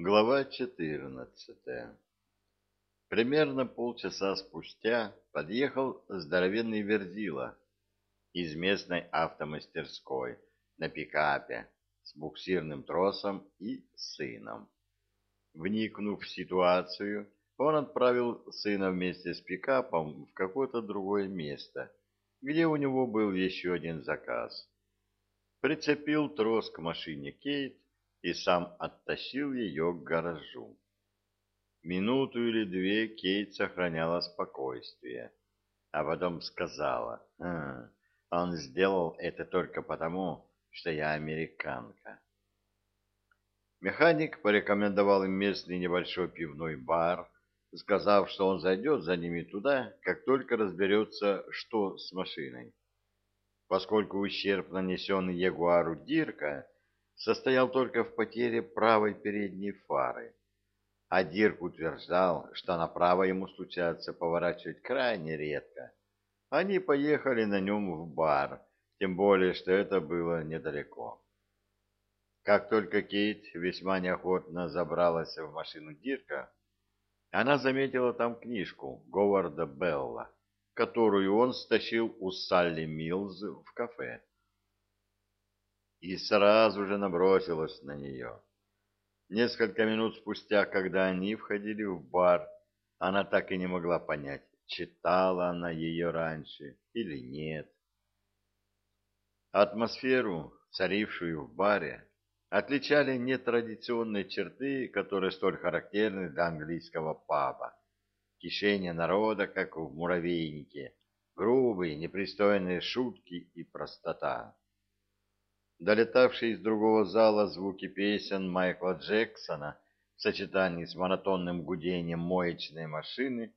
Глава 14 Примерно полчаса спустя подъехал здоровенный Верзила из местной автомастерской на пикапе с буксирным тросом и сыном. Вникнув в ситуацию, он отправил сына вместе с пикапом в какое-то другое место, где у него был еще один заказ. Прицепил трос к машине Кейт и сам оттащил ее к гаражу. Минуту или две Кейт сохраняла спокойствие, а потом сказала, «А, «Он сделал это только потому, что я американка». Механик порекомендовал им местный небольшой пивной бар, сказав, что он зайдет за ними туда, как только разберется, что с машиной. Поскольку ущерб, нанесенный Ягуару Дирка, состоял только в потере правой передней фары. А Дирк утверждал, что направо ему случается поворачивать крайне редко. Они поехали на нем в бар, тем более, что это было недалеко. Как только Кейт весьма неохотно забралась в машину Дирка, она заметила там книжку Говарда Белла, которую он стащил у Салли Милз в кафе и сразу же набросилась на нее. Несколько минут спустя, когда они входили в бар, она так и не могла понять, читала она ее раньше или нет. Атмосферу, царившую в баре, отличали нетрадиционные черты, которые столь характерны для английского паба. Кишение народа, как в муравейнике, грубые, непристойные шутки и простота долетавшие из другого зала звуки песен Майкла Джексона в сочетании с монотонным гудением моечной машины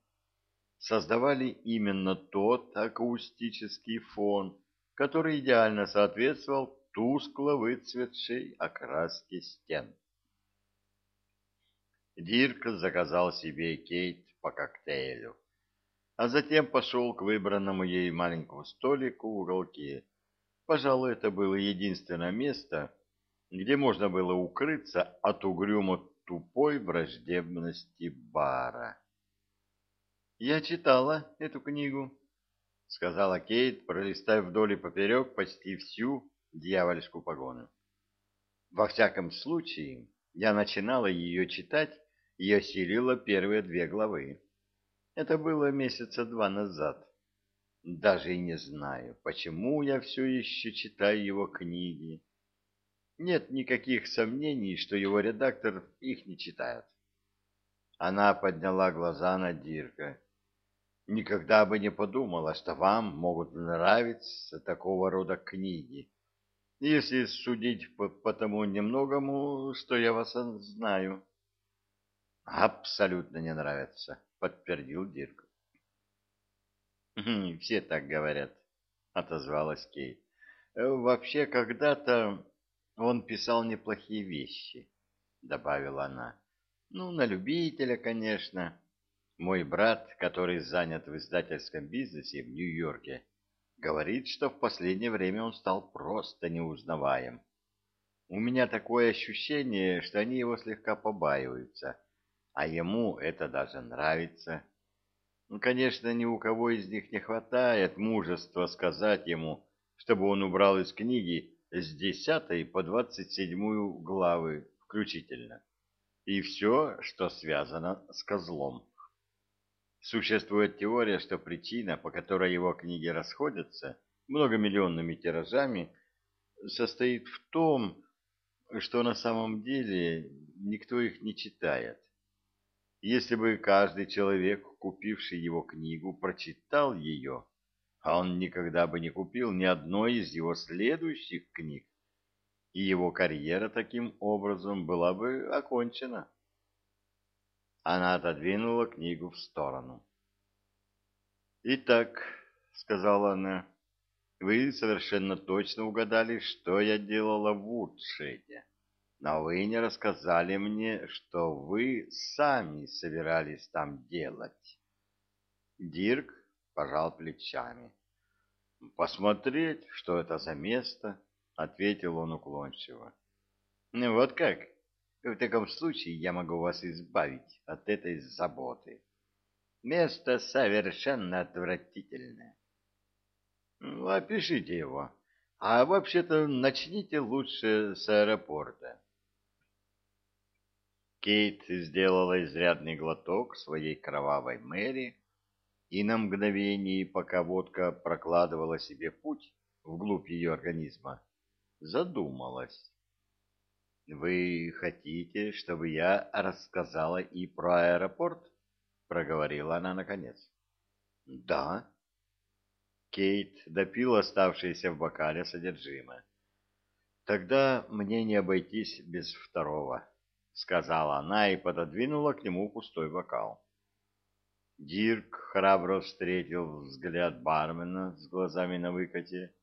создавали именно тот акустический фон, который идеально соответствовал тускло выцветшей окраске стен. Дирк заказал себе Кейт по коктейлю, а затем пошел к выбранному ей маленькому столику в уголке Пожалуй, это было единственное место, где можно было укрыться от угрюмо тупой враждебности бара. «Я читала эту книгу», — сказала Кейт, пролистав вдоль и поперек почти всю дьявольскую погону. «Во всяком случае, я начинала ее читать и осилила первые две главы. Это было месяца два назад. Даже и не знаю, почему я все еще читаю его книги. Нет никаких сомнений, что его редактор их не читает. Она подняла глаза на Дирка. Никогда бы не подумала, что вам могут нравиться такого рода книги. Если судить по, по тому немногому, что я вас знаю. Абсолютно не нравится, подтвердил Дирк. «Все так говорят», — отозвалась Кейт. «Э, «Вообще, когда-то он писал неплохие вещи», — добавила она. «Ну, на любителя, конечно. Мой брат, который занят в издательском бизнесе в Нью-Йорке, говорит, что в последнее время он стал просто неузнаваем. У меня такое ощущение, что они его слегка побаиваются, а ему это даже нравится». Ну, конечно, ни у кого из них не хватает мужества сказать ему, чтобы он убрал из книги с десятой по двадцать седьмую главы включительно, и все, что связано с козлом. Существует теория, что причина, по которой его книги расходятся многомиллионными тиражами, состоит в том, что на самом деле никто их не читает. Если бы каждый человек, купивший его книгу, прочитал ее, а он никогда бы не купил ни одной из его следующих книг, и его карьера таким образом была бы окончена. Она отодвинула книгу в сторону. «Итак», — сказала она, — «вы совершенно точно угадали, что я делала в Вудшеде но вы не рассказали мне, что вы сами собирались там делать. Дирк пожал плечами. «Посмотреть, что это за место», — ответил он уклончиво. «Ну вот как? В таком случае я могу вас избавить от этой заботы. Место совершенно отвратительное. Ну, опишите его. А вообще-то начните лучше с аэропорта. Кейт сделала изрядный глоток своей кровавой мэри и на мгновение, пока водка прокладывала себе путь вглубь ее организма, задумалась. «Вы хотите, чтобы я рассказала и про аэропорт?» — проговорила она наконец. «Да». Кейт допил оставшееся в бокале содержимое. «Тогда мне не обойтись без второго», — сказала она и пододвинула к нему пустой бокал. Дирк храбро встретил взгляд бармена с глазами на выкате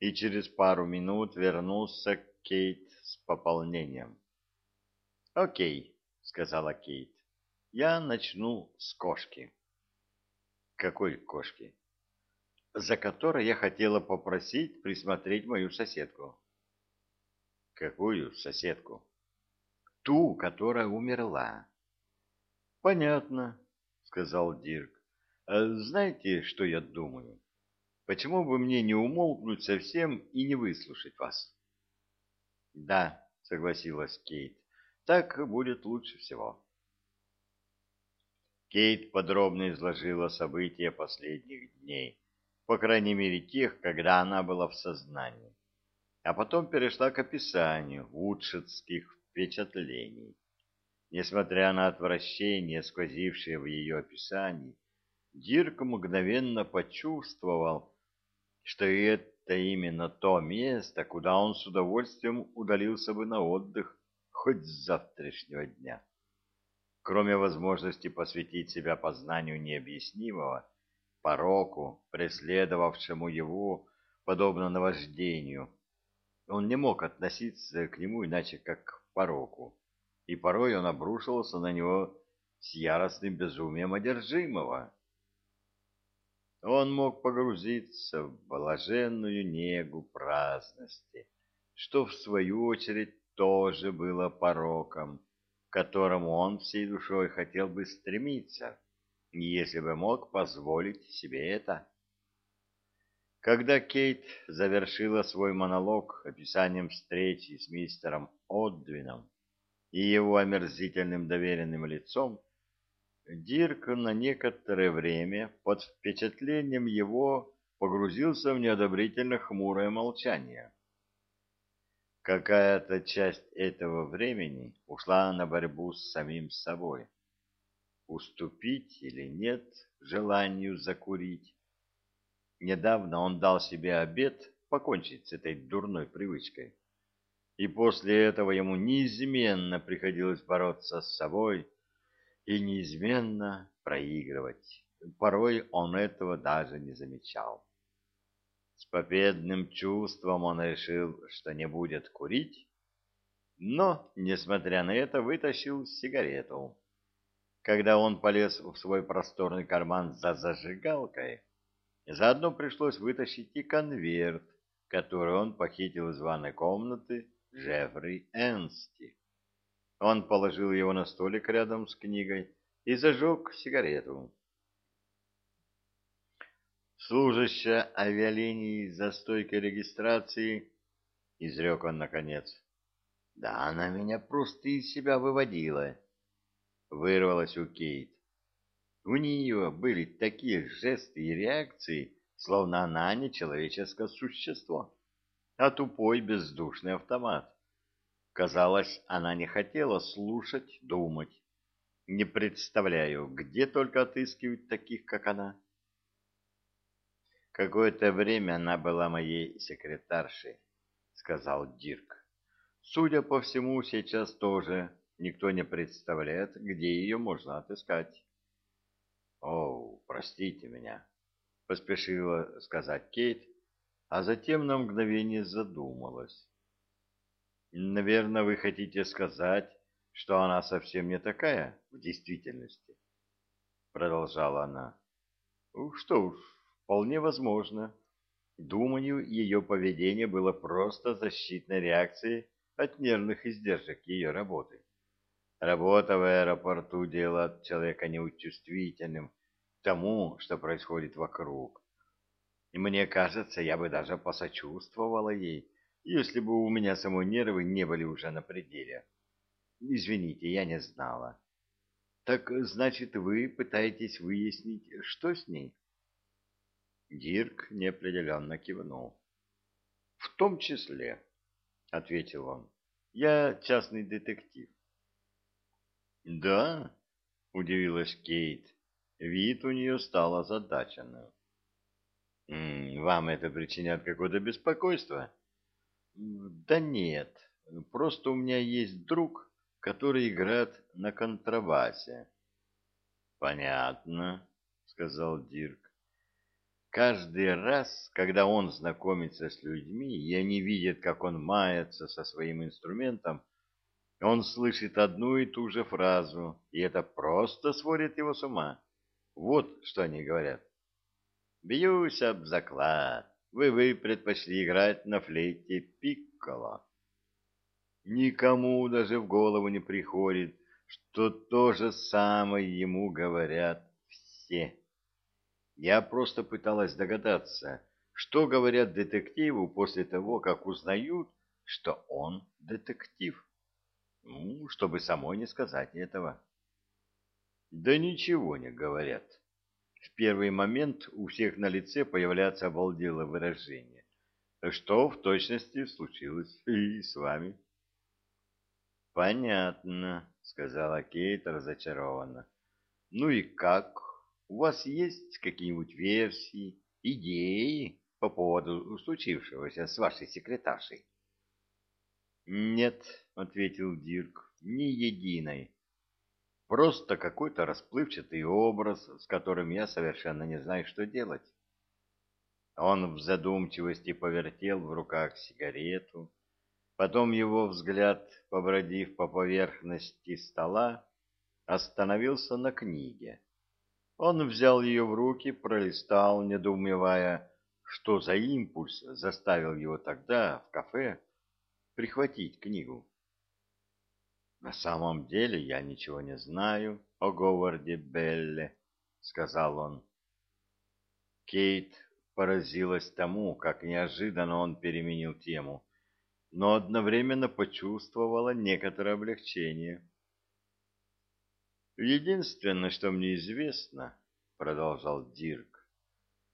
и через пару минут вернулся к Кейт с пополнением. «Окей», — сказала Кейт, — «я начну с кошки». «Какой кошки?» «За которой я хотела попросить присмотреть мою соседку». «Какую соседку?» Ту, которая умерла. — Понятно, — сказал Дирк. А — Знаете, что я думаю? Почему бы мне не умолкнуть совсем и не выслушать вас? — Да, — согласилась Кейт, — так будет лучше всего. Кейт подробно изложила события последних дней, по крайней мере тех, когда она была в сознании, а потом перешла к описанию вудшетских впечатлений. Несмотря на отвращение, сквозившее в ее описании, Дирк мгновенно почувствовал, что это именно то место, куда он с удовольствием удалился бы на отдых хоть с завтрашнего дня. Кроме возможности посвятить себя познанию необъяснимого, пороку, преследовавшему его, подобно наваждению, он не мог относиться к нему иначе, как пороку, и порой он обрушивался на него с яростным безумием одержимого. Он мог погрузиться в блаженную негу праздности, что, в свою очередь, тоже было пороком, к которому он всей душой хотел бы стремиться, если бы мог позволить себе это. Когда Кейт завершила свой монолог описанием встречи с мистером Одвином и его омерзительным доверенным лицом, Дирк на некоторое время под впечатлением его погрузился в неодобрительно хмурое молчание. Какая-то часть этого времени ушла на борьбу с самим собой. Уступить или нет желанию закурить, Недавно он дал себе обет покончить с этой дурной привычкой. И после этого ему неизменно приходилось бороться с собой и неизменно проигрывать. Порой он этого даже не замечал. С победным чувством он решил, что не будет курить, но, несмотря на это, вытащил сигарету. Когда он полез в свой просторный карман за зажигалкой, Заодно пришлось вытащить и конверт, который он похитил из ванной комнаты Джеффри Энсти. Он положил его на столик рядом с книгой и зажег сигарету. Служащая авиалинии за стойкой регистрации, изрек он наконец. Да она меня просто из себя выводила. Вырвалась у Кейт. У нее были такие жесты и реакции, словно она не человеческое существо, а тупой бездушный автомат. Казалось, она не хотела слушать, думать. Не представляю, где только отыскивают таких, как она. Какое-то время она была моей секретаршей, сказал Дирк. Судя по всему, сейчас тоже никто не представляет, где ее можно отыскать. «О, простите меня», — поспешила сказать Кейт, а затем на мгновение задумалась. «Наверное, вы хотите сказать, что она совсем не такая в действительности?» Продолжала она. «Что уж, вполне возможно. Думаю, ее поведение было просто защитной реакцией от нервных издержек ее работы. Работа в аэропорту делает человека неучувствительным к тому, что происходит вокруг. И мне кажется, я бы даже посочувствовала ей, если бы у меня самой нервы не были уже на пределе. Извините, я не знала. Так значит, вы пытаетесь выяснить, что с ней? Дирк неопределенно кивнул. В том числе, ответил он. Я частный детектив. Да, удивилась Кейт. Вид у нее стал озадаченным. Вам это причиняет какое-то беспокойство? Да нет, просто у меня есть друг, который играет на контрабасе. Понятно, сказал Дирк. Каждый раз, когда он знакомится с людьми, и они видят, как он мается со своим инструментом, он слышит одну и ту же фразу, и это просто сводит его с ума. Вот что они говорят. «Бьюсь об заклад. Вы вы предпочли играть на флейте пикколо». Никому даже в голову не приходит, что то же самое ему говорят все. Я просто пыталась догадаться, что говорят детективу после того, как узнают, что он детектив. Ну, чтобы самой не сказать этого. Да ничего не говорят. В первый момент у всех на лице появляется обалделое выражение. Что в точности случилось и с вами? Понятно, сказала Кейт разочарованно. Ну и как? У вас есть какие-нибудь версии, идеи по поводу случившегося с вашей секретаршей? Нет, ответил Дирк, ни единой. Просто какой-то расплывчатый образ, с которым я совершенно не знаю, что делать. Он в задумчивости повертел в руках сигарету, потом его взгляд, побродив по поверхности стола, остановился на книге. Он взял ее в руки, пролистал, недоумевая, что за импульс заставил его тогда в кафе прихватить книгу. «На самом деле я ничего не знаю о Говарде Белле», — сказал он. Кейт поразилась тому, как неожиданно он переменил тему, но одновременно почувствовала некоторое облегчение. Единственное, что мне известно, продолжал Дирк,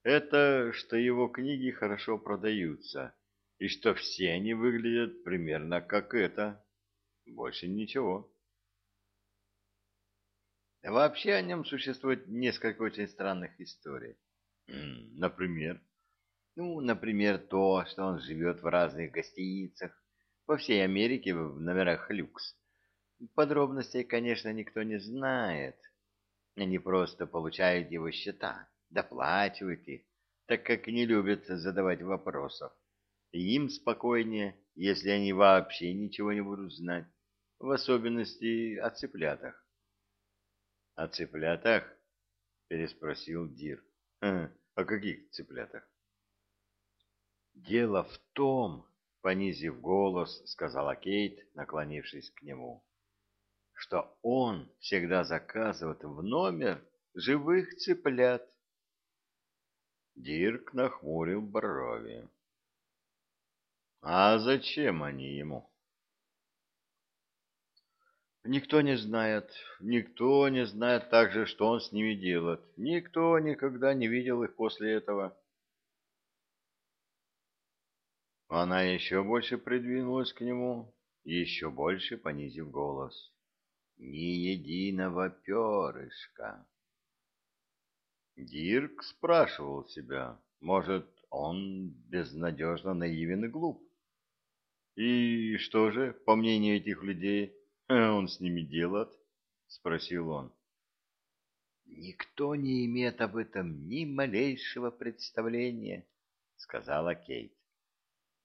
это что его книги хорошо продаются и что все они выглядят примерно как это. Больше ничего. Вообще о нем существует несколько очень странных историй. Например? Ну, например, то, что он живет в разных гостиницах по всей Америке в номерах люкс Подробностей, конечно, никто не знает. Они просто получают его счета, доплачивают их, так как не любят задавать вопросов. Им спокойнее, если они вообще ничего не будут знать, в особенности о цыплятах. — О цыплятах? — переспросил Дир. — О каких цыплятах? — Дело в том, — понизив голос, сказала Кейт, наклонившись к нему, что он всегда заказывает в номер живых цыплят. Дирк нахмурил брови. А зачем они ему? Никто не знает, никто не знает также, что он с ними делает. Никто никогда не видел их после этого. Она еще больше придвинулась к нему, еще больше понизив голос ни единого перышка. Дирк спрашивал себя, может, он безнадежно наивен и глуп. И что же, по мнению этих людей, он с ними делает? Спросил он. Никто не имеет об этом ни малейшего представления, сказала Кейт.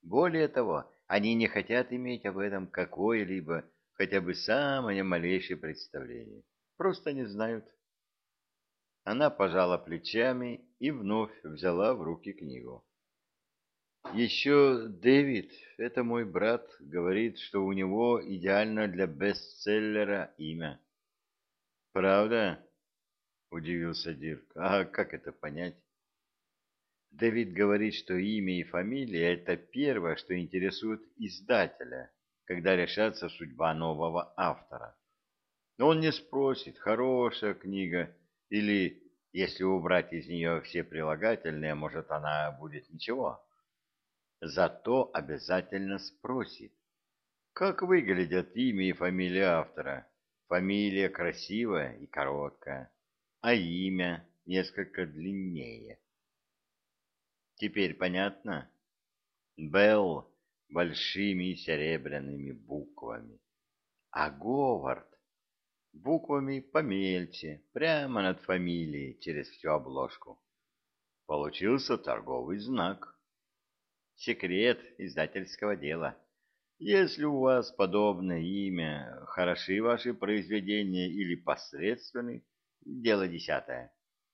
Более того, они не хотят иметь об этом какое-либо хотя бы самое малейшее представление. Просто не знают. Она пожала плечами и вновь взяла в руки книгу. Еще Дэвид, это мой брат, говорит, что у него идеально для бестселлера имя. Правда? Удивился Дирк. А как это понять? Дэвид говорит, что имя и фамилия – это первое, что интересует издателя, когда решается судьба нового автора. Он не спросит, хорошая книга или, если убрать из нее все прилагательные, может, она будет ничего зато обязательно спросит, как выглядят имя и фамилия автора. Фамилия красивая и короткая, а имя несколько длиннее. Теперь понятно? Белл большими серебряными буквами, а Говард буквами помельче, прямо над фамилией, через всю обложку. Получился торговый знак секрет издательского дела. Если у вас подобное имя, хороши ваши произведения или посредственны, дело десятое.